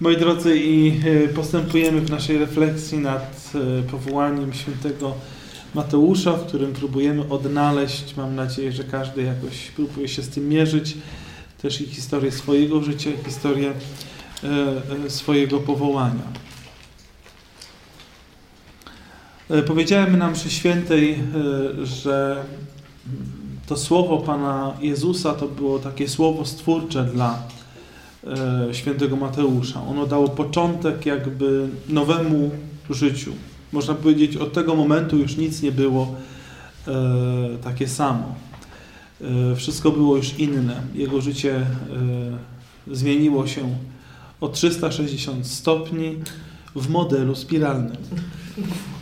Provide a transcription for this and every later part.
moi drodzy, i e, postępujemy w naszej refleksji nad e, powołaniem świętego Mateusza, w którym próbujemy odnaleźć, mam nadzieję, że każdy jakoś próbuje się z tym mierzyć, też i historię swojego życia, historię e, swojego powołania. Powiedziałem nam przy świętej, że to słowo Pana Jezusa to było takie słowo stwórcze dla świętego Mateusza. Ono dało początek jakby nowemu życiu. Można powiedzieć, od tego momentu już nic nie było e, takie samo. E, wszystko było już inne. Jego życie zmieniło się o 360 stopni w modelu spiralnym.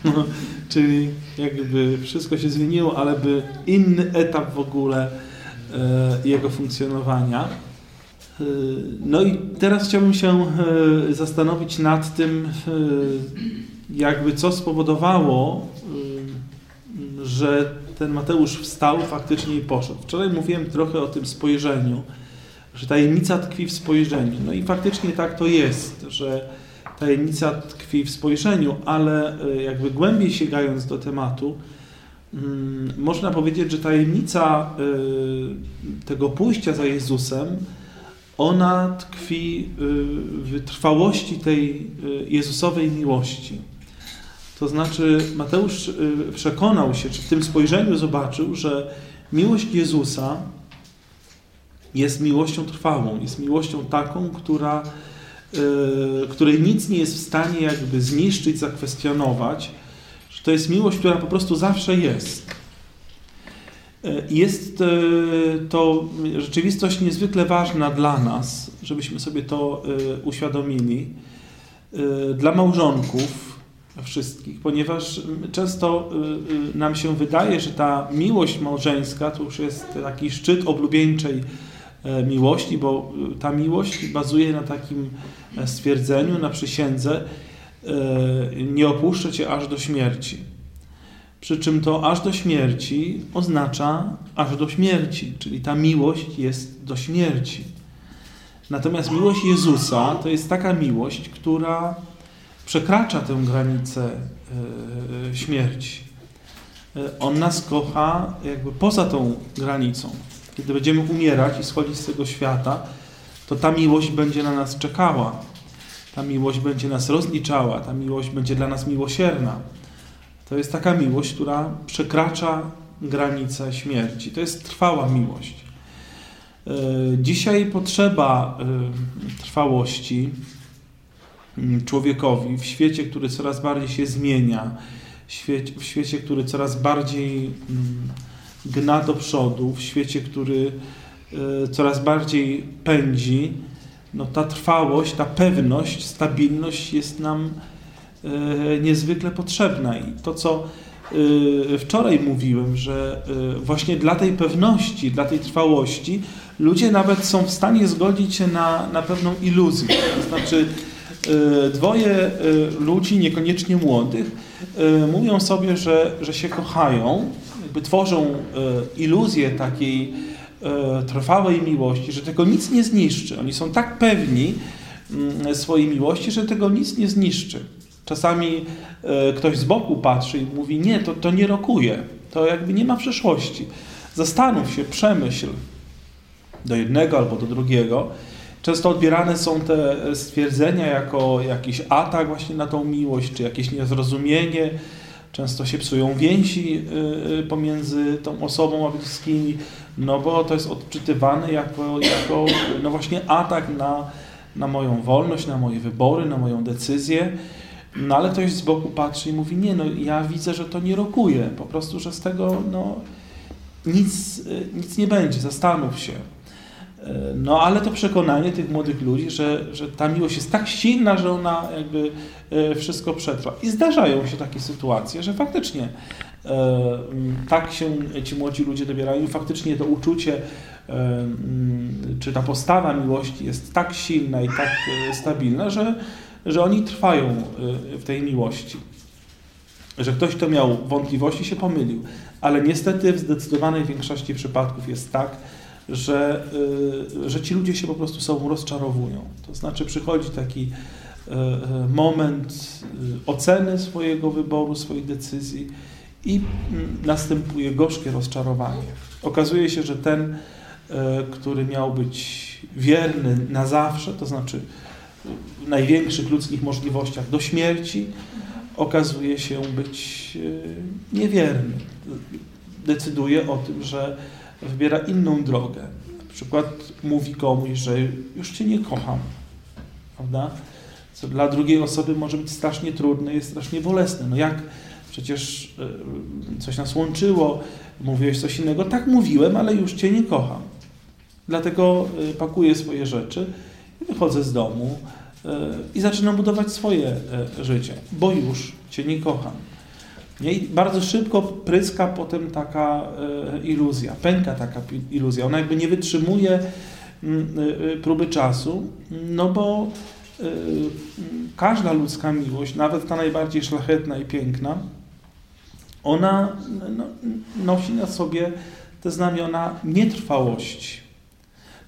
No, czyli jakby wszystko się zmieniło, ale by inny etap w ogóle e, jego funkcjonowania. E, no i teraz chciałbym się e, zastanowić nad tym, jakby co spowodowało, że ten Mateusz wstał faktycznie i poszedł. Wczoraj mówiłem trochę o tym spojrzeniu, że tajemnica tkwi w spojrzeniu. No i faktycznie tak to jest, że tajemnica tkwi w spojrzeniu, ale e, jakby głębiej sięgając do tematu, mm, można powiedzieć, że tajemnica e, tego pójścia za Jezusem, ona tkwi e, w trwałości tej Jezusowej miłości. To znaczy, Mateusz przekonał się, czy w tym spojrzeniu zobaczył, że miłość Jezusa jest miłością trwałą, jest miłością taką, która Y, której nic nie jest w stanie jakby zniszczyć, zakwestionować, że to jest miłość, która po prostu zawsze jest. Y, jest y, to rzeczywistość niezwykle ważna dla nas, żebyśmy sobie to uświadomili, dla małżonków wszystkich, ponieważ często nam się wydaje, że ta miłość małżeńska to już jest taki szczyt oblubieńczej E, miłości, bo e, ta miłość bazuje na takim e, stwierdzeniu, na przysiędze nie opuszczę Cię aż do śmierci. Przy czym to aż do śmierci oznacza aż do śmierci, czyli ta miłość jest do śmierci. Natomiast miłość Jezusa to jest taka miłość, która przekracza tę granicę śmierci. On nas kocha jakby poza tą granicą kiedy będziemy umierać i schodzić z tego świata, to ta miłość będzie na nas czekała. Ta miłość będzie nas rozliczała, ta miłość będzie dla nas miłosierna. To jest taka miłość, która przekracza granice śmierci. To jest trwała miłość. E, dzisiaj potrzeba e, trwałości mm, człowiekowi w świecie, który coraz bardziej się zmienia, w świecie, który coraz bardziej mm, gna do przodu, w świecie, który e, coraz bardziej pędzi, no ta trwałość, ta pewność, stabilność jest nam niezwykle potrzebna. I to, co e, wczoraj mówiłem, że właśnie dla tej pewności, dla tej trwałości, ludzie nawet są w stanie zgodzić się na, na pewną iluzję. To znaczy, dwoje ludzi, niekoniecznie młodych, mówią sobie, że, że się kochają, jakby tworzą e, iluzję takiej e, trwałej miłości, że tego nic nie zniszczy. Oni są tak pewni mm, swojej miłości, że tego nic nie zniszczy. Czasami e, ktoś z boku patrzy i mówi, nie, to, to nie rokuje, to jakby nie ma przeszłości. Zastanów się, przemyśl do jednego albo do drugiego. Często odbierane są te stwierdzenia jako jakiś atak właśnie na tą miłość, czy jakieś niezrozumienie, Często się psują więzi y, y, pomiędzy tą osobą a bliskimi, no bo to jest odczytywane jako, jako no właśnie atak na, na moją wolność, na moje wybory, na moją decyzję. No ale ktoś z boku patrzy i mówi, nie, no ja widzę, że to nie rokuje, po prostu, że z tego no, nic, y, nic nie będzie, zastanów się. No ale to przekonanie tych młodych ludzi, że, że ta miłość jest tak silna, że ona jakby e, wszystko przetrwa. I zdarzają się takie sytuacje, że faktycznie e, tak się ci młodzi ludzie dobierają i faktycznie to uczucie e, czy ta postawa miłości jest tak silna i tak stabilna, że, że oni trwają w tej miłości. Że ktoś, kto miał wątpliwości, się pomylił. Ale niestety w zdecydowanej większości przypadków jest tak, że, że ci ludzie się po prostu sobą rozczarowują. To znaczy przychodzi taki moment oceny swojego wyboru, swojej decyzji i mm, następuje gorzkie rozczarowanie. Okazuje się, że ten, który miał być wierny na zawsze, to znaczy w największych ludzkich możliwościach do śmierci, okazuje się być e, niewierny. Decyduje o tym, że wybiera inną drogę. Na przykład mówi komuś, że już cię nie kocham. Prawda? Co dla drugiej osoby może być strasznie trudne, jest strasznie bolesne. No jak przecież e, coś nas łączyło, mówiłeś coś innego. Tak mówiłem, ale już cię nie kocham. Dlatego e, pakuję swoje rzeczy, wychodzę z domu, i zaczynam budować swoje e, życie, bo już Cię nie kocham. I bardzo szybko pryska potem taka e, iluzja, pęka taka iluzja. Ona jakby nie wytrzymuje mm, e, próby czasu, no bo każda ludzka miłość, nawet ta najbardziej szlachetna i piękna, ona no, nosi na sobie te znamiona nietrwałości.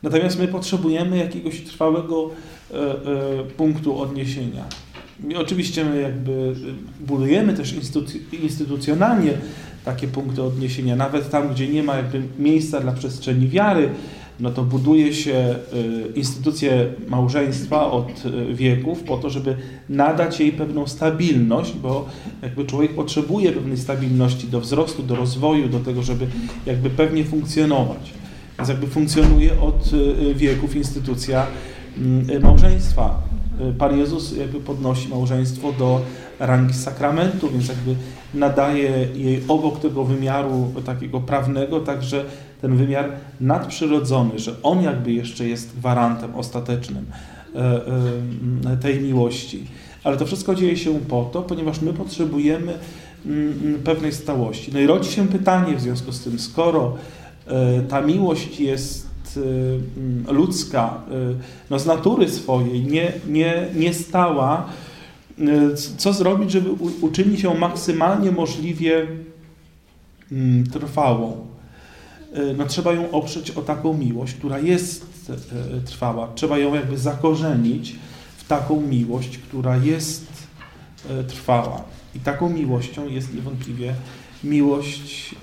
Natomiast my potrzebujemy jakiegoś trwałego punktu odniesienia. I oczywiście my jakby budujemy też instytucjonalnie takie punkty odniesienia, nawet tam, gdzie nie ma jakby miejsca dla przestrzeni wiary, no to buduje się e, instytucję małżeństwa od wieków po to, żeby nadać jej pewną stabilność, bo jakby człowiek potrzebuje pewnej stabilności do wzrostu, do rozwoju, do tego, żeby jakby pewnie funkcjonować. Więc jakby funkcjonuje od wieków instytucja małżeństwa. Y, Pan Jezus jakby podnosi małżeństwo do rangi sakramentu, więc jakby nadaje jej obok tego wymiaru takiego prawnego także ten wymiar nadprzyrodzony, że On jakby jeszcze jest gwarantem ostatecznym e, tej miłości. Ale to wszystko dzieje się po to, ponieważ my potrzebujemy mm, mm, pewnej stałości. No i rodzi się pytanie w związku z tym, skoro ta miłość jest Y, mm, ludzka, y, no z natury swojej, nie, nie, nie stała, y, co zrobić, żeby uczynić ją maksymalnie możliwie mm, trwałą. No, trzeba ją oprzeć o taką miłość, która jest trwała. Trzeba ją jakby zakorzenić w taką miłość, która jest trwała. I taką miłością jest niewątpliwie miłość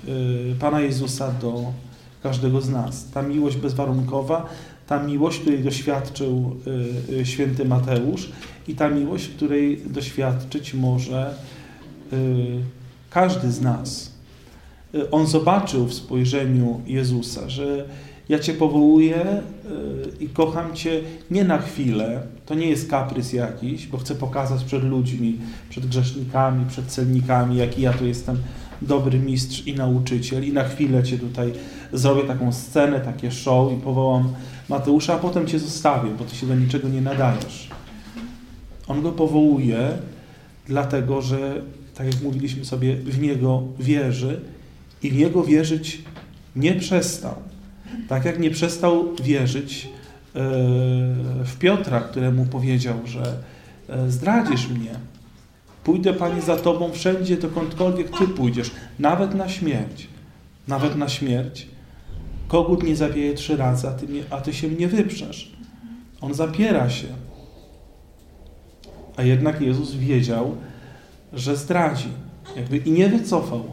Pana Jezusa do każdego z nas. Ta miłość bezwarunkowa, ta miłość, której doświadczył y, y, święty Mateusz i ta miłość, której doświadczyć może y, każdy z nas. On zobaczył w spojrzeniu Jezusa, że ja Cię powołuję i kocham Cię nie na chwilę, to nie jest kaprys jakiś, bo chcę pokazać przed ludźmi, przed grzesznikami, przed celnikami, jaki ja tu jestem dobry mistrz i nauczyciel i na chwilę Cię tutaj zrobię taką scenę, takie show i powołam Mateusza, a potem Cię zostawię, bo Ty się do niczego nie nadajesz. On go powołuje, dlatego że, tak jak mówiliśmy sobie, w Niego wierzy i w Niego wierzyć nie przestał. Tak jak nie przestał wierzyć e, w Piotra, któremu powiedział, że e, zdradzisz mnie. Pójdę, Panie, za Tobą wszędzie, dokądkolwiek Ty pójdziesz, nawet na śmierć. Nawet na śmierć. Kogut nie zawieje trzy razy, a ty, a ty się mnie wyprzesz. On zapiera się. A jednak Jezus wiedział, że zdradzi. Jakby i nie wycofał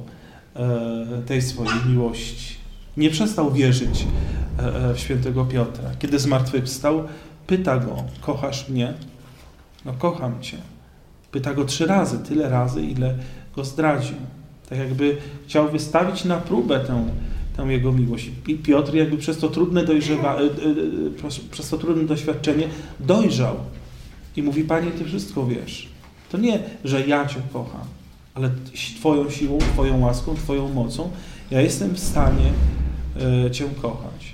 e, tej swojej miłości. Nie przestał wierzyć e, e, w świętego Piotra. Kiedy zmartwychwstał, pyta go, kochasz mnie? No kocham Cię. Pyta go trzy razy, tyle razy, ile go zdradził. Tak jakby chciał wystawić na próbę tę, tę jego miłość. I Piotr jakby przez to trudne dojrzewa, e, e, e, przez to trudne doświadczenie dojrzał. I mówi, Panie, Ty wszystko wiesz. To nie, że ja Cię kocham, ale Twoją siłą, Twoją łaską, Twoją mocą ja jestem w stanie Cię kochać.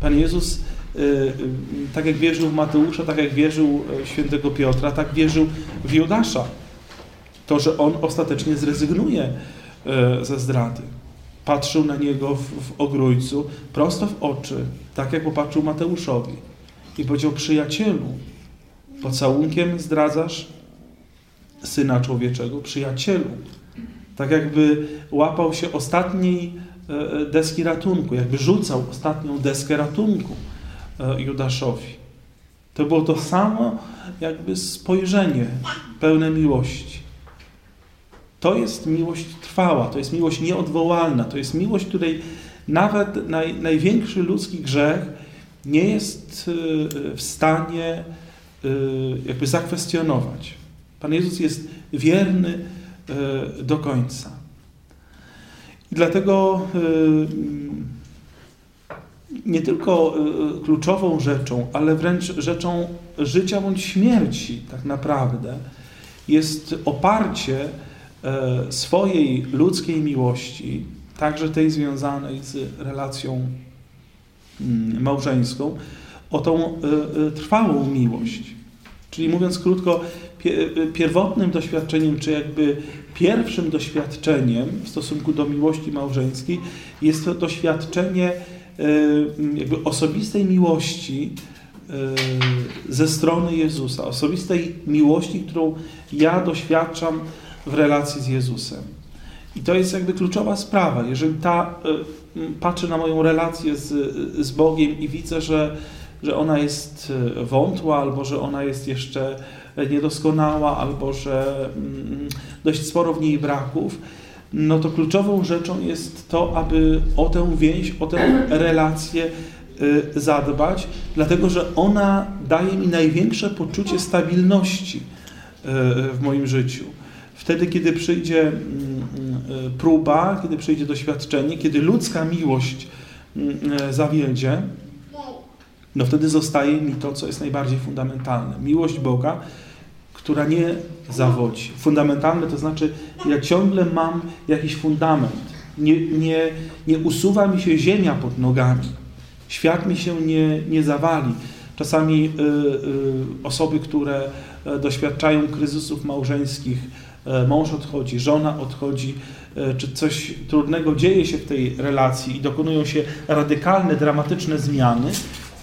Pan Jezus, tak jak wierzył w Mateusza, tak jak wierzył w świętego Piotra, tak wierzył w Judasza. To, że on ostatecznie zrezygnuje ze zdrady patrzył na niego w, w ogrójcu prosto w oczy, tak jak popatrzył Mateuszowi. I powiedział, przyjacielu, pocałunkiem zdradzasz Syna Człowieczego, przyjacielu. Tak jakby łapał się ostatniej deski ratunku, jakby rzucał ostatnią deskę ratunku Judaszowi. To było to samo jakby spojrzenie pełne miłości. To jest miłość trwała, to jest miłość nieodwołalna, to jest miłość, której nawet naj, największy ludzki grzech nie jest y, w stanie y, jakby zakwestionować. Pan Jezus jest wierny y, do końca. I dlatego nie tylko kluczową rzeczą, ale wręcz rzeczą życia bądź śmierci, tak naprawdę, jest oparcie swojej ludzkiej miłości także tej związanej z relacją mm, małżeńską, o tą e, e, trwałą miłość. Czyli mówiąc krótko, e, pierwotnym doświadczeniem, czy jakby pierwszym doświadczeniem w stosunku do miłości małżeńskiej jest to doświadczenie jakby osobistej miłości ze strony Jezusa, osobistej miłości, którą ja doświadczam w relacji z Jezusem. I to jest jakby kluczowa sprawa. Jeżeli ta, y, patrzę na moją relację z, z Bogiem i widzę, że, że ona jest y, wątła, albo że ona jest jeszcze niedoskonała, albo że mm, dość sporo w niej braków, no to kluczową rzeczą jest to, aby o tę więź, o tę relację zadbać, dlatego że ona daje mi największe poczucie stabilności w moim życiu. Wtedy, kiedy przyjdzie mm, mm, próba, kiedy przyjdzie doświadczenie, kiedy ludzka miłość mm, e, zawiedzie, no wtedy zostaje mi to, co jest najbardziej fundamentalne. Miłość Boga, która nie zawodzi. Fundamentalne to znaczy, ja ciągle mam jakiś fundament. Nie, nie, nie usuwa mi się ziemia pod nogami. Świat mi się nie, nie zawali. Czasami y, y, osoby, które e, doświadczają kryzysów małżeńskich, mąż odchodzi, żona odchodzi, e, czy coś trudnego dzieje się w tej relacji i dokonują się radykalne, dramatyczne zmiany,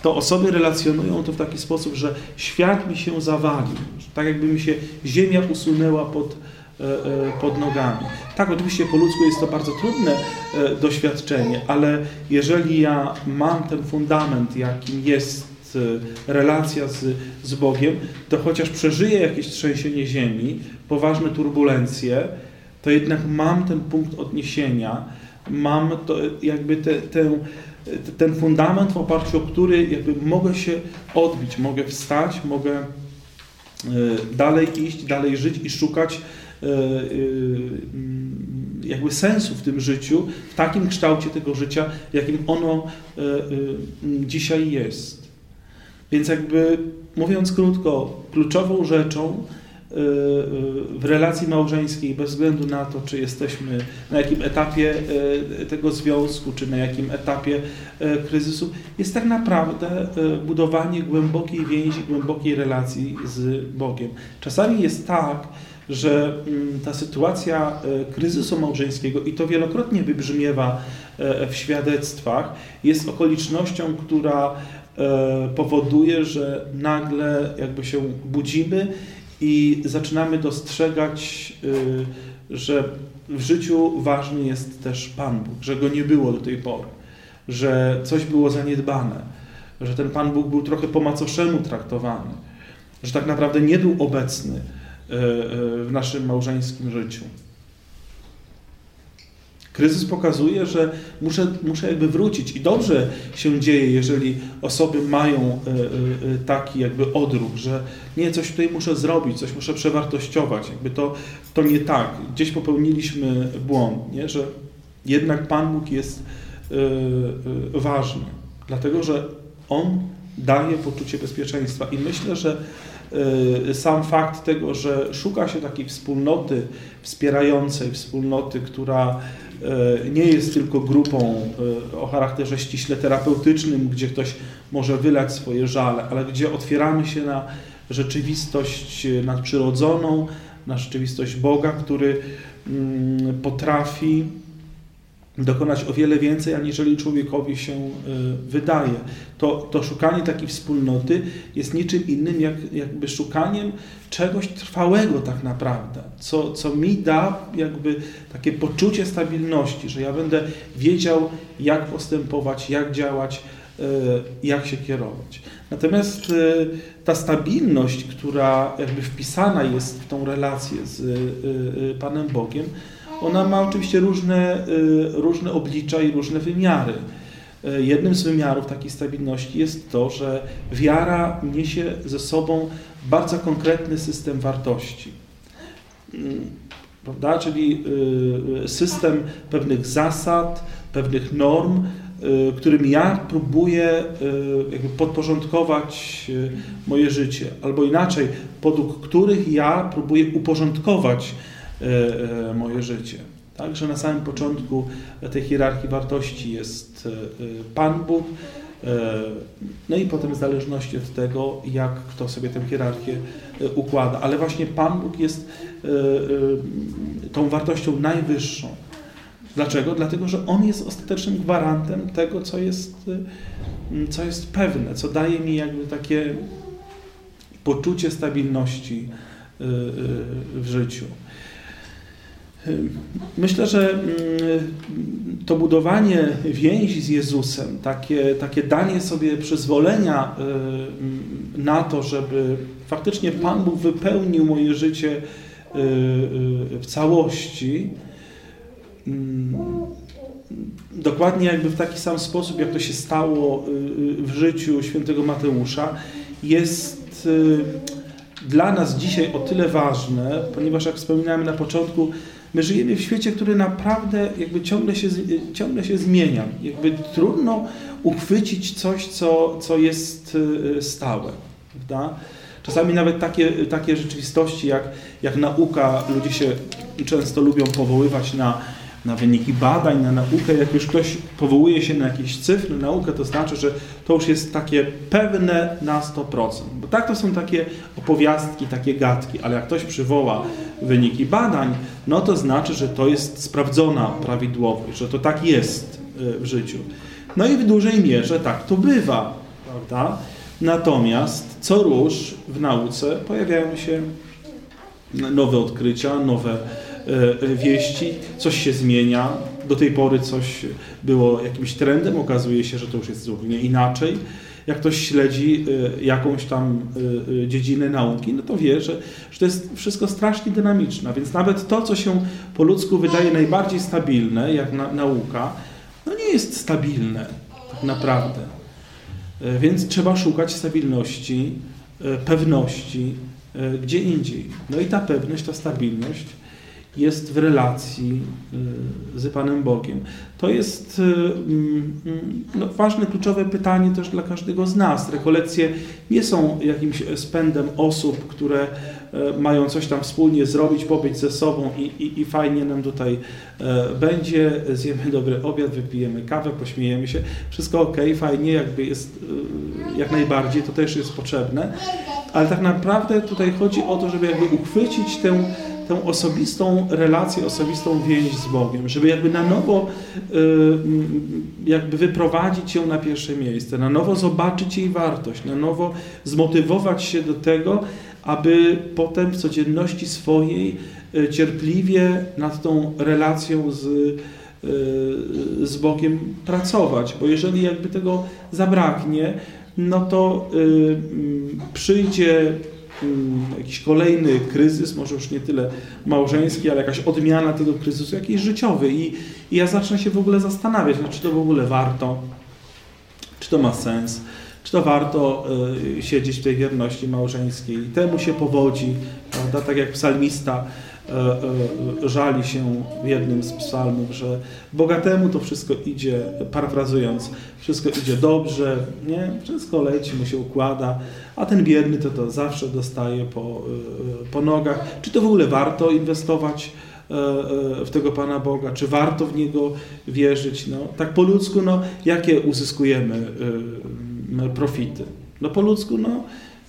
to osoby relacjonują to w taki sposób, że świat mi się zawalił, tak jakby mi się ziemia usunęła pod, e, pod nogami. Tak, oczywiście po ludzku jest to bardzo trudne doświadczenie, ale jeżeli ja mam ten fundament, jakim jest relacja z, z Bogiem, to chociaż przeżyję jakieś trzęsienie ziemi, poważne turbulencje, to jednak mam ten punkt odniesienia, mam to, jakby te, te, ten fundament, w oparciu o który jakby mogę się odbić, mogę wstać, mogę e, dalej iść, dalej żyć i szukać e, e, jakby sensu w tym życiu, w takim kształcie tego życia, jakim ono dzisiaj jest. Więc jakby mówiąc krótko, kluczową rzeczą w relacji małżeńskiej, bez względu na to, czy jesteśmy na jakim etapie e, tego związku, czy na jakim etapie kryzysu, jest tak naprawdę budowanie głębokiej więzi, głębokiej relacji z Bogiem. Czasami jest tak, że mm, ta sytuacja kryzysu małżeńskiego, i to wielokrotnie wybrzmiewa w świadectwach, jest okolicznością, która powoduje, że nagle jakby się budzimy i zaczynamy dostrzegać, y, że w życiu ważny jest też Pan Bóg, że go nie było do tej pory, że coś było zaniedbane, że ten Pan Bóg był trochę po macoszemu traktowany, że tak naprawdę nie był obecny y, y, w naszym małżeńskim życiu. Kryzys pokazuje, że muszę, muszę jakby wrócić i dobrze się dzieje, jeżeli osoby mają e, e, e, taki jakby odruch, że nie, coś tutaj muszę zrobić, coś muszę przewartościować, jakby to, to nie tak. Gdzieś popełniliśmy błąd, nie? że jednak Pan Bóg jest ważny, dlatego że On daje poczucie bezpieczeństwa i myślę, że sam fakt tego, że szuka się takiej wspólnoty wspierającej, wspólnoty, która nie jest tylko grupą e, o charakterze ściśle terapeutycznym, gdzie ktoś może wylać swoje żale, ale gdzie otwieramy się na rzeczywistość nadprzyrodzoną, na rzeczywistość Boga, który mm, potrafi dokonać o wiele więcej, aniżeli człowiekowi się wydaje. To, to szukanie takiej wspólnoty jest niczym innym, jak jakby szukaniem czegoś trwałego tak naprawdę, co, co mi da jakby takie poczucie stabilności, że ja będę wiedział, jak postępować, jak działać, y, jak się kierować. Natomiast y, ta stabilność, która jakby wpisana jest w tą relację z Panem Bogiem, ona ma oczywiście różne, y, różne oblicza i różne wymiary. Y, jednym z wymiarów takiej stabilności jest to, że wiara niesie ze sobą bardzo konkretny system wartości. Mm, prawda? Czyli y, system pewnych zasad, pewnych norm, którym ja próbuję jakby podporządkować moje życie, albo inaczej, podług których ja próbuję uporządkować moje życie. Także na samym początku tej hierarchii wartości jest Pan Bóg, no i potem w zależności od tego, jak kto sobie tę hierarchię układa. Ale właśnie Pan Bóg jest tą wartością najwyższą. Dlaczego? Dlatego, że On jest ostatecznym gwarantem tego, co jest, co jest pewne, co daje mi jakby takie poczucie stabilności w życiu. Myślę, że mm, to budowanie więzi z Jezusem, takie, takie danie sobie przyzwolenia y, na to, żeby faktycznie Pan Bóg wypełnił moje życie y, y, w całości, dokładnie jakby w taki sam sposób, jak to się stało w życiu świętego Mateusza, jest dla nas dzisiaj o tyle ważne, ponieważ jak wspominałem na początku, My żyjemy w świecie, który naprawdę jakby ciągle się, ciągle się zmienia. Jakby trudno uchwycić coś, co, co jest y, stałe. Prawda? Czasami nawet takie, takie rzeczywistości jak, jak nauka, ludzie się często lubią powoływać na na wyniki badań, na naukę. Jak już ktoś powołuje się na jakieś cyfry, naukę, to znaczy, że to już jest takie pewne na 100%. Bo tak to są takie opowiastki, takie gadki, ale jak ktoś przywoła wyniki badań, no to znaczy, że to jest sprawdzona prawidłowość, że to tak jest e, w życiu. No i w dużej mierze tak to bywa, prawda? Natomiast co róż w nauce pojawiają się nowe odkrycia, nowe wieści, coś się zmienia. Do tej pory coś było jakimś trendem, okazuje się, że to już jest zupełnie inaczej. Jak ktoś śledzi e, jakąś tam e, dziedzinę nauki, no to wie, że, że to jest wszystko strasznie dynamiczne. Więc nawet to, co się po ludzku wydaje najbardziej stabilne, jak na, nauka, no nie jest stabilne tak naprawdę. Więc trzeba szukać stabilności, pewności gdzie indziej. No i ta pewność, ta stabilność jest w relacji y, z Panem Bogiem. To jest y, mm, no, ważne, kluczowe pytanie też dla każdego z nas. Rekolekcje nie są jakimś spędem osób, które e, mają coś tam wspólnie zrobić, pobyć ze sobą i, i, i fajnie nam tutaj będzie, zjemy dobry obiad, wypijemy kawę, pośmiejemy się, wszystko ok, fajnie, jakby jest y, jak najbardziej, to też jest potrzebne, ale tak naprawdę tutaj chodzi o to, żeby jakby uchwycić tę tę osobistą relację, osobistą więź z Bogiem, żeby jakby na nowo y, jakby wyprowadzić ją na pierwsze miejsce, na nowo zobaczyć jej wartość, na nowo zmotywować się do tego, aby potem w codzienności swojej y, cierpliwie nad tą relacją z, y, z Bogiem pracować, bo jeżeli jakby tego zabraknie, no to przyjdzie jakiś kolejny kryzys, może już nie tyle małżeński, ale jakaś odmiana tego kryzysu, jakiś życiowy. I, i ja zacznę się w ogóle zastanawiać, no, czy to w ogóle warto, czy to ma sens, czy to warto y, siedzieć w tej wierności małżeńskiej. Temu się powodzi, prawda? tak jak psalmista żali się w jednym z psalmów, że bogatemu to wszystko idzie, parafrazując, wszystko idzie dobrze, nie? wszystko leci, mu się układa, a ten biedny to, to zawsze dostaje po, e, po nogach. Czy to w ogóle warto inwestować w tego Pana Boga? Czy warto w Niego wierzyć? No, tak po ludzku, no, jakie uzyskujemy profity? No po ludzku, no,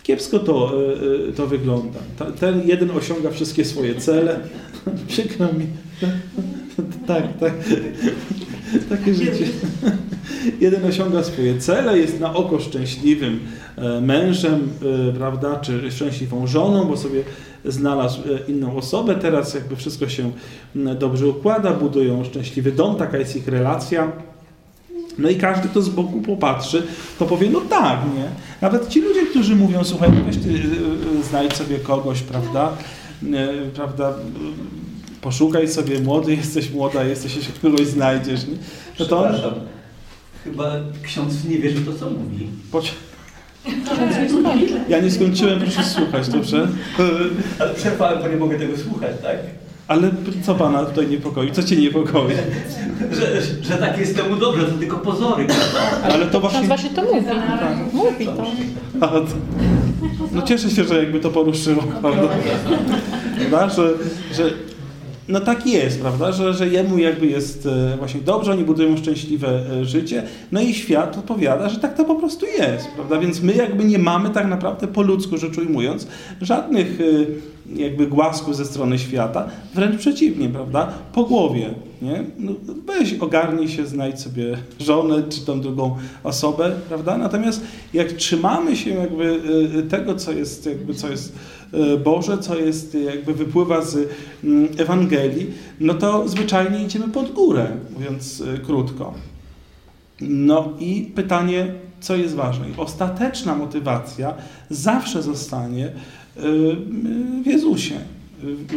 Kiepsko to, e, e, to wygląda. Ten jeden osiąga wszystkie swoje cele. Przykro mi. tak, tak. Takie życie. Jeden osiąga swoje cele, jest na oko szczęśliwym e, mężem, prawda, czy szczęśliwą żoną, bo sobie znalazł inną osobę. Teraz jakby wszystko się dobrze układa, budują szczęśliwy dom, taka jest ich relacja. No i każdy, kto z boku popatrzy, to powie, no tak, nie? Nawet ci ludzie, którzy mówią, słuchaj, weź ty znajdź sobie kogoś, prawda, prawda, poszukaj sobie, młody jesteś, młoda jesteś, jeśli kogoś znajdziesz, nie? No to on... Chyba ksiądz nie wierzy to, co mówi. Poczekaj. Ja nie skończyłem, proszę słuchać, dobrze? Ale przerwałem, bo nie mogę tego słuchać, tak? Ale co pana tutaj niepokoi? Co cię niepokoi? że, że tak jest temu dobrze, to tylko pozory, prawda? Ale to właśnie... właśnie to mówi. Tak. Mówi to. No cieszę się, że jakby to poruszyło, prawda? prawda? Że, że no tak jest, prawda, że, że jemu jakby jest e, właśnie dobrze, oni budują szczęśliwe e, życie, no i świat odpowiada, że tak to po prostu jest, prawda, więc my jakby nie mamy tak naprawdę po ludzku rzecz ujmując żadnych e, jakby głasków ze strony świata, wręcz przeciwnie, prawda, po głowie, nie? No weź ogarnij się, znajdź sobie żonę czy tą drugą osobę, prawda, natomiast jak trzymamy się jakby tego, co jest jakby, co jest E, Boże, co jest, jakby wypływa z mm, Ewangelii, no to zwyczajnie idziemy pod górę, mówiąc krótko. No i pytanie, co jest ważne? Ostateczna motywacja zawsze zostanie w Jezusie,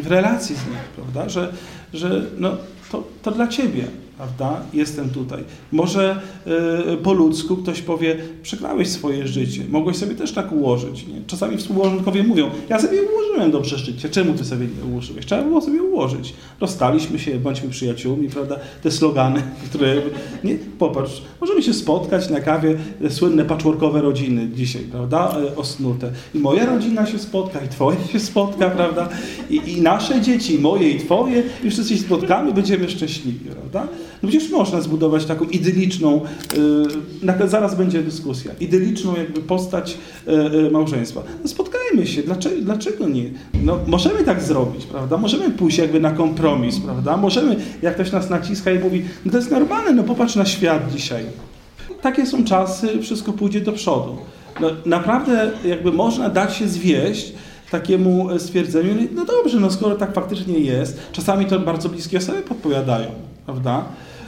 w relacji z Nim, prawda? Że, że no, to, to dla Ciebie, prawda? Jestem tutaj. Może y, po ludzku ktoś powie, przegrałeś swoje życie, mogłeś sobie też tak ułożyć. Nie? Czasami współmałżonkowie mówią, ja sobie ułożyłem dobrze życie, czemu ty sobie ułożyłeś? Trzeba było sobie ułożyć. Rozstaliśmy się, bądźmy przyjaciółmi, prawda? Te slogany, które, nie? Popatrz, możemy się spotkać na kawie, słynne patchworkowe rodziny dzisiaj, prawda? E, osnute. I moja rodzina się spotka, i twoja się spotka, prawda? I, i nasze dzieci, moje, i twoje, i wszyscy się spotkamy, będziemy szczęśliwi, prawda? No przecież można zbudować taką idyliczną, yy, zaraz będzie dyskusja, idyliczną jakby postać yy, małżeństwa. No spotkajmy się, dlaczego, dlaczego nie? No, możemy tak zrobić, prawda? Możemy pójść jakby na kompromis, prawda? Możemy, jak ktoś nas naciska i mówi, no to jest normalne, no popatrz na świat dzisiaj. Takie są czasy, wszystko pójdzie do przodu. No, naprawdę jakby można dać się zwieść, takiemu stwierdzeniu, no dobrze, no skoro tak faktycznie jest, czasami to bardzo bliskie osoby podpowiadają, prawda?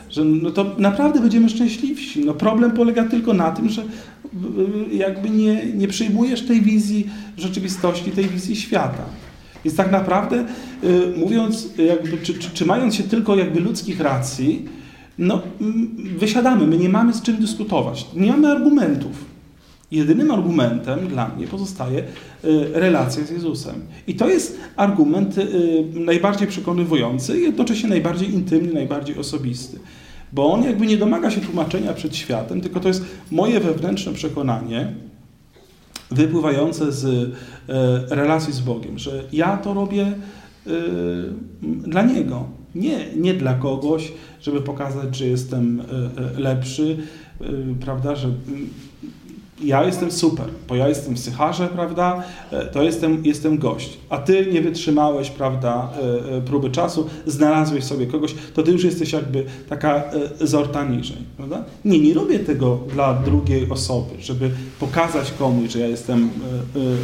Że no to naprawdę będziemy szczęśliwsi. No problem polega tylko na tym, że jakby nie, nie przyjmujesz tej wizji rzeczywistości, tej wizji świata. Więc tak naprawdę y, mówiąc, jakby, czy, czy, mając się tylko jakby ludzkich racji, no wysiadamy, my nie mamy z czym dyskutować, nie mamy argumentów. Jedynym argumentem dla mnie pozostaje y, relacja z Jezusem. I to jest argument y, najbardziej przekonywujący, jednocześnie najbardziej intymny, najbardziej osobisty. Bo on jakby nie domaga się tłumaczenia przed światem, tylko to jest moje wewnętrzne przekonanie, wypływające z y, relacji z Bogiem, że ja to robię dla Niego, nie, nie dla kogoś, żeby pokazać, że jestem lepszy, prawda, że ja jestem super, bo ja jestem psycharze, prawda, e, to jestem, jestem gość, a ty nie wytrzymałeś, prawda, e, e, próby czasu, znalazłeś sobie kogoś, to ty już jesteś jakby taka zorta niżej, prawda? Nie, nie robię tego dla drugiej osoby, żeby pokazać komuś, że ja jestem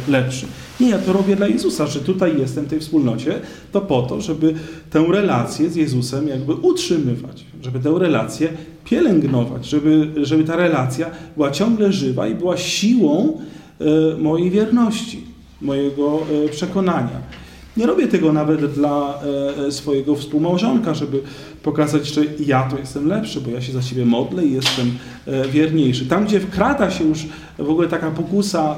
lepszy. Nie, ja to robię dla Jezusa, że tutaj jestem w tej wspólnocie, to po to, żeby tę relację z Jezusem jakby utrzymywać, żeby tę relację pielęgnować, żeby, żeby ta relacja była ciągle żywa i była siłą e, mojej wierności, mojego e, przekonania. Nie robię tego nawet dla e, swojego współmałżonka, żeby pokazać, że ja to jestem lepszy, bo ja się za siebie modlę i jestem wierniejszy. Tam, gdzie wkrada się już w ogóle taka pokusa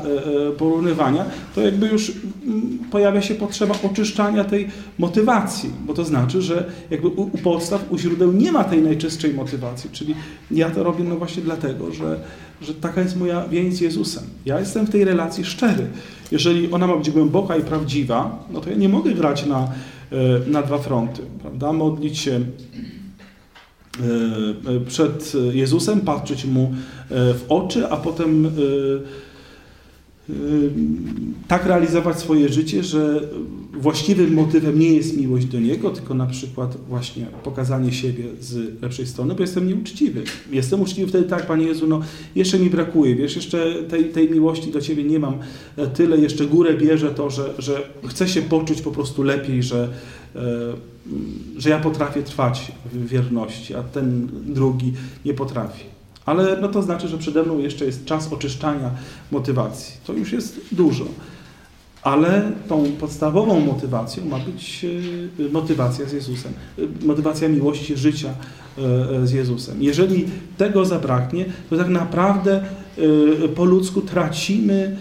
porównywania, to jakby już mm, pojawia się potrzeba oczyszczania tej motywacji, bo to znaczy, że jakby u, podstaw, u źródeł nie ma tej najczystszej motywacji, czyli ja to robię no właśnie dlatego, że, że taka jest moja więź z Jezusem. Ja jestem w tej relacji szczery. Jeżeli ona ma być głęboka i prawdziwa, no to ja nie mogę grać na, e, na dwa fronty, prawda? Modlić się e, przed Jezusem, patrzeć Mu e, w oczy, a potem tak realizować swoje życie, że właściwym motywem nie jest miłość do Niego, tylko na przykład właśnie pokazanie siebie z lepszej strony, bo jestem nieuczciwy. Jestem uczciwy wtedy tak, Panie Jezu, no jeszcze mi brakuje, wiesz, jeszcze tej, tej miłości do Ciebie nie mam tyle, jeszcze górę bierze to, że, że chcę się poczuć po prostu lepiej, że, że ja potrafię trwać w wierności, a ten drugi nie potrafi. Ale no to znaczy, że przede mną jeszcze jest czas oczyszczania motywacji. To już jest dużo. Ale tą podstawową motywacją ma być e, motywacja z Jezusem, e, motywacja miłości życia e, z Jezusem. Jeżeli tego zabraknie, to tak naprawdę po ludzku tracimy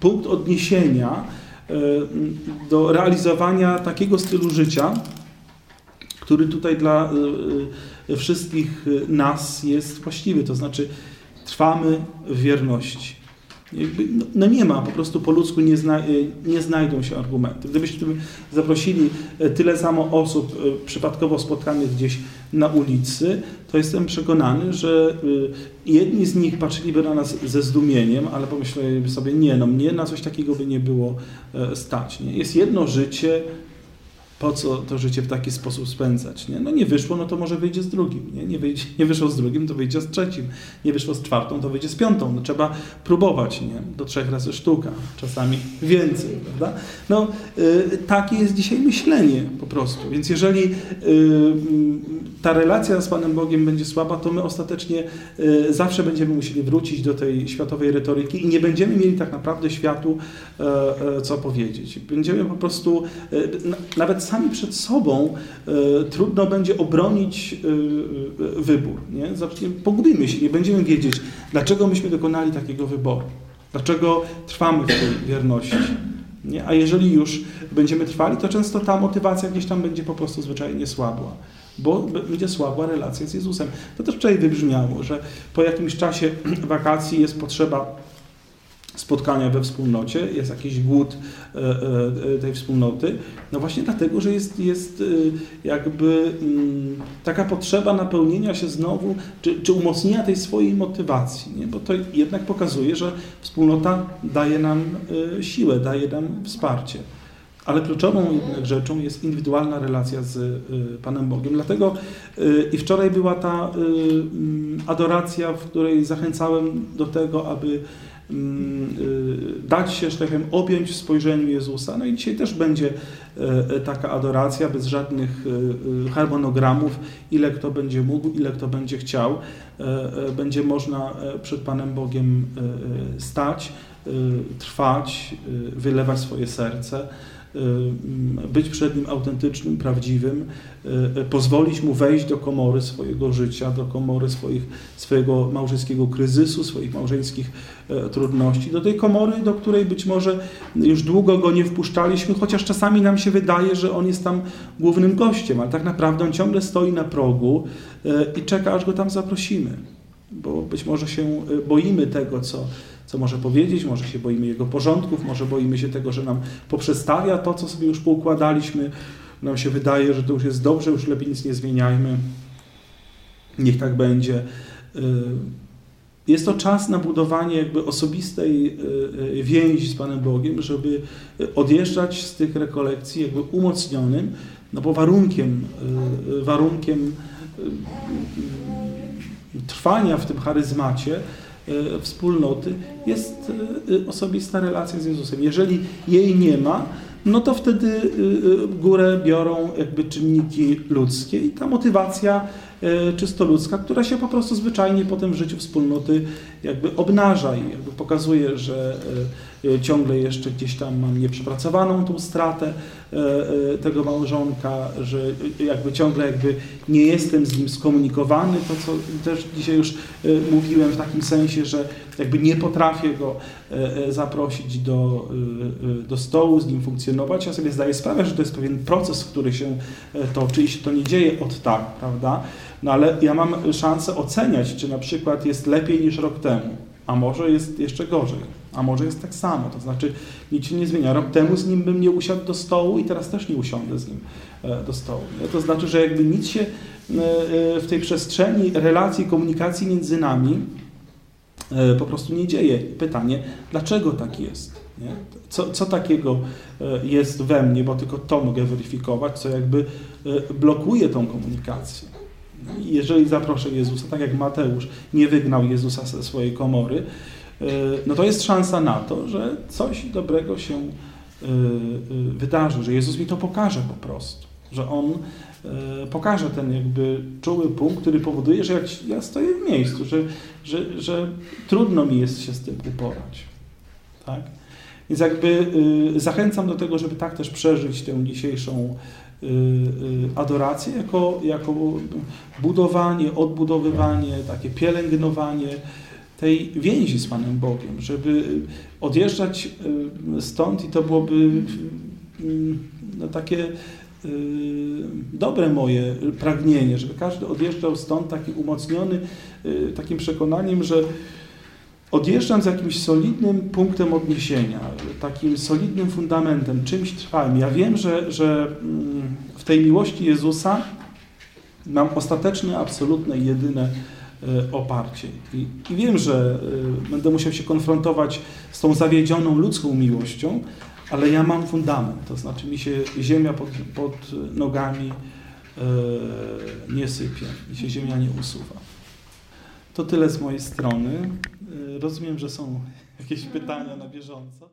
punkt odniesienia do realizowania takiego stylu życia, który tutaj dla wszystkich nas jest właściwy, to znaczy trwamy w wierności. No, no, nie ma, po prostu po ludzku nie, zna, nie znajdą się argumenty. Gdybyśmy zaprosili e, tyle samo osób e, przypadkowo spotkanych gdzieś na ulicy, to jestem przekonany, że e, jedni z nich patrzyliby na nas ze zdumieniem, ale pomyśleliby sobie, nie, no mnie na coś takiego by nie było stać. Nie? Jest jedno życie, po co to życie w taki sposób spędzać. Nie? No nie wyszło, no to może wyjdzie z drugim. Nie, nie, wyjdzie, nie wyszło z drugim, to wyjdzie z trzecim. Nie wyszło z czwartą, to wyjdzie z piątą. No, trzeba próbować, nie? Do trzech razy sztuka, czasami więcej, prawda? No, y, takie jest dzisiaj myślenie po prostu. Więc jeżeli y, ta relacja z Panem Bogiem będzie słaba, to my ostatecznie y, zawsze będziemy musieli wrócić do tej światowej retoryki i nie będziemy mieli tak naprawdę światu y, y, co powiedzieć. Będziemy po prostu nawet sami przed sobą e, trudno będzie obronić e, e, wybór. Nie? pogubimy się, nie będziemy wiedzieć, dlaczego myśmy dokonali takiego wyboru. Dlaczego trwamy w tej wierności. Nie? A jeżeli już będziemy trwali, to często ta motywacja gdzieś tam będzie po prostu zwyczajnie słabła bo będzie słabła relacja z Jezusem. To też wczoraj wybrzmiało, że po jakimś czasie wakacji jest potrzeba spotkania we wspólnocie, jest jakiś głód e, e, tej wspólnoty, no właśnie dlatego, że jest, jest e, jakby mm, taka potrzeba napełnienia się znowu, czy, czy umocnienia tej swojej motywacji, nie? bo to jednak pokazuje, że wspólnota daje nam siłę, daje nam wsparcie. Ale kluczową jednak rzeczą jest indywidualna relacja z Panem Bogiem. Dlatego i wczoraj była ta adoracja, w której zachęcałem do tego, aby dać się, że tak objąć w spojrzeniu Jezusa. No i dzisiaj też będzie e, e, taka adoracja bez żadnych e, harmonogramów, ile kto będzie mógł, ile kto będzie chciał. Będzie można przed Panem Bogiem stać, trwać, wylewać swoje serce. Y, być przed Nim autentycznym, prawdziwym, y, y, pozwolić Mu wejść do komory swojego życia, do komory swoich, swojego małżeńskiego kryzysu, swoich małżeńskich trudności, do tej komory, do której być może już długo Go nie wpuszczaliśmy, chociaż czasami nam się wydaje, że On jest tam głównym gościem, ale tak naprawdę On ciągle stoi na progu i czeka, aż Go tam zaprosimy, bo być może się boimy tego, co co może powiedzieć, może się boimy jego porządków, może boimy się tego, że nam poprzestawia to, co sobie już poukładaliśmy. Nam się wydaje, że to już jest dobrze, już lepiej nic nie zmieniajmy. Niech tak będzie. Y, jest to czas na budowanie jakby osobistej y, y, więzi z Panem Bogiem, żeby odjeżdżać z tych rekolekcji jakby umocnionym, no bo warunkiem, warunkiem trwania w tym charyzmacie wspólnoty jest e, osobista relacja z Jezusem. Jeżeli jej nie ma, no to wtedy e, górę biorą jakby czynniki ludzkie i ta motywacja czysto ludzka, która się po prostu zwyczajnie potem w życiu wspólnoty jakby obnaża i jakby pokazuje, że E, ciągle jeszcze gdzieś tam mam nieprzepracowaną tą stratę e, e, tego małżonka, że jakby ciągle jakby nie jestem z nim skomunikowany, to co też dzisiaj już mówiłem w takim sensie, że jakby nie potrafię go zaprosić do, do stołu, z nim funkcjonować. Ja sobie zdaję sprawę, że to jest pewien proces, który się toczy i się to nie dzieje od tak, prawda? No ale ja mam szansę oceniać, czy na przykład jest lepiej niż rok temu, a może jest jeszcze gorzej a może jest tak samo, to znaczy nic się nie zmienia. Temu z nim bym nie usiadł do stołu i teraz też nie usiądę z nim e, do stołu. To znaczy, że jakby nic się e, e, w tej przestrzeni relacji, komunikacji między nami po prostu nie dzieje. Pytanie, dlaczego tak jest? Nie? Co, co takiego jest we mnie, bo tylko to mogę weryfikować, co jakby blokuje tą komunikację. Jeżeli zaproszę Jezusa, tak jak Mateusz nie wygnał Jezusa ze swojej komory, e, no to jest szansa na to, że coś dobrego się e, e, wydarzy, że Jezus mi to pokaże po prostu, że On pokaże ten jakby czuły punkt, który powoduje, że jak ja stoję w miejscu, że, że, że trudno mi jest się z tym uporać. Tak? Więc jakby zachęcam do tego, żeby tak też przeżyć tę dzisiejszą adorację jako, jako budowanie, odbudowywanie, takie pielęgnowanie tej więzi z Panem Bogiem, żeby odjeżdżać y, stąd i to byłoby y, no, takie y, dobre moje pragnienie, żeby każdy odjeżdżał stąd taki umocniony y, takim przekonaniem, że odjeżdżam z jakimś solidnym punktem odniesienia, takim solidnym fundamentem, czymś trwałym. Ja wiem, że, że mm, w tej miłości Jezusa mam ostateczne, absolutne jedyne e, oparcie. I, I wiem, że e, będę musiał się konfrontować z tą zawiedzioną ludzką miłością, ale ja mam fundament, to znaczy mi się ziemia pod, pod nogami e, nie sypie, mi się ziemia nie usuwa. To tyle z mojej strony. Rozumiem, że są jakieś pytania na bieżąco.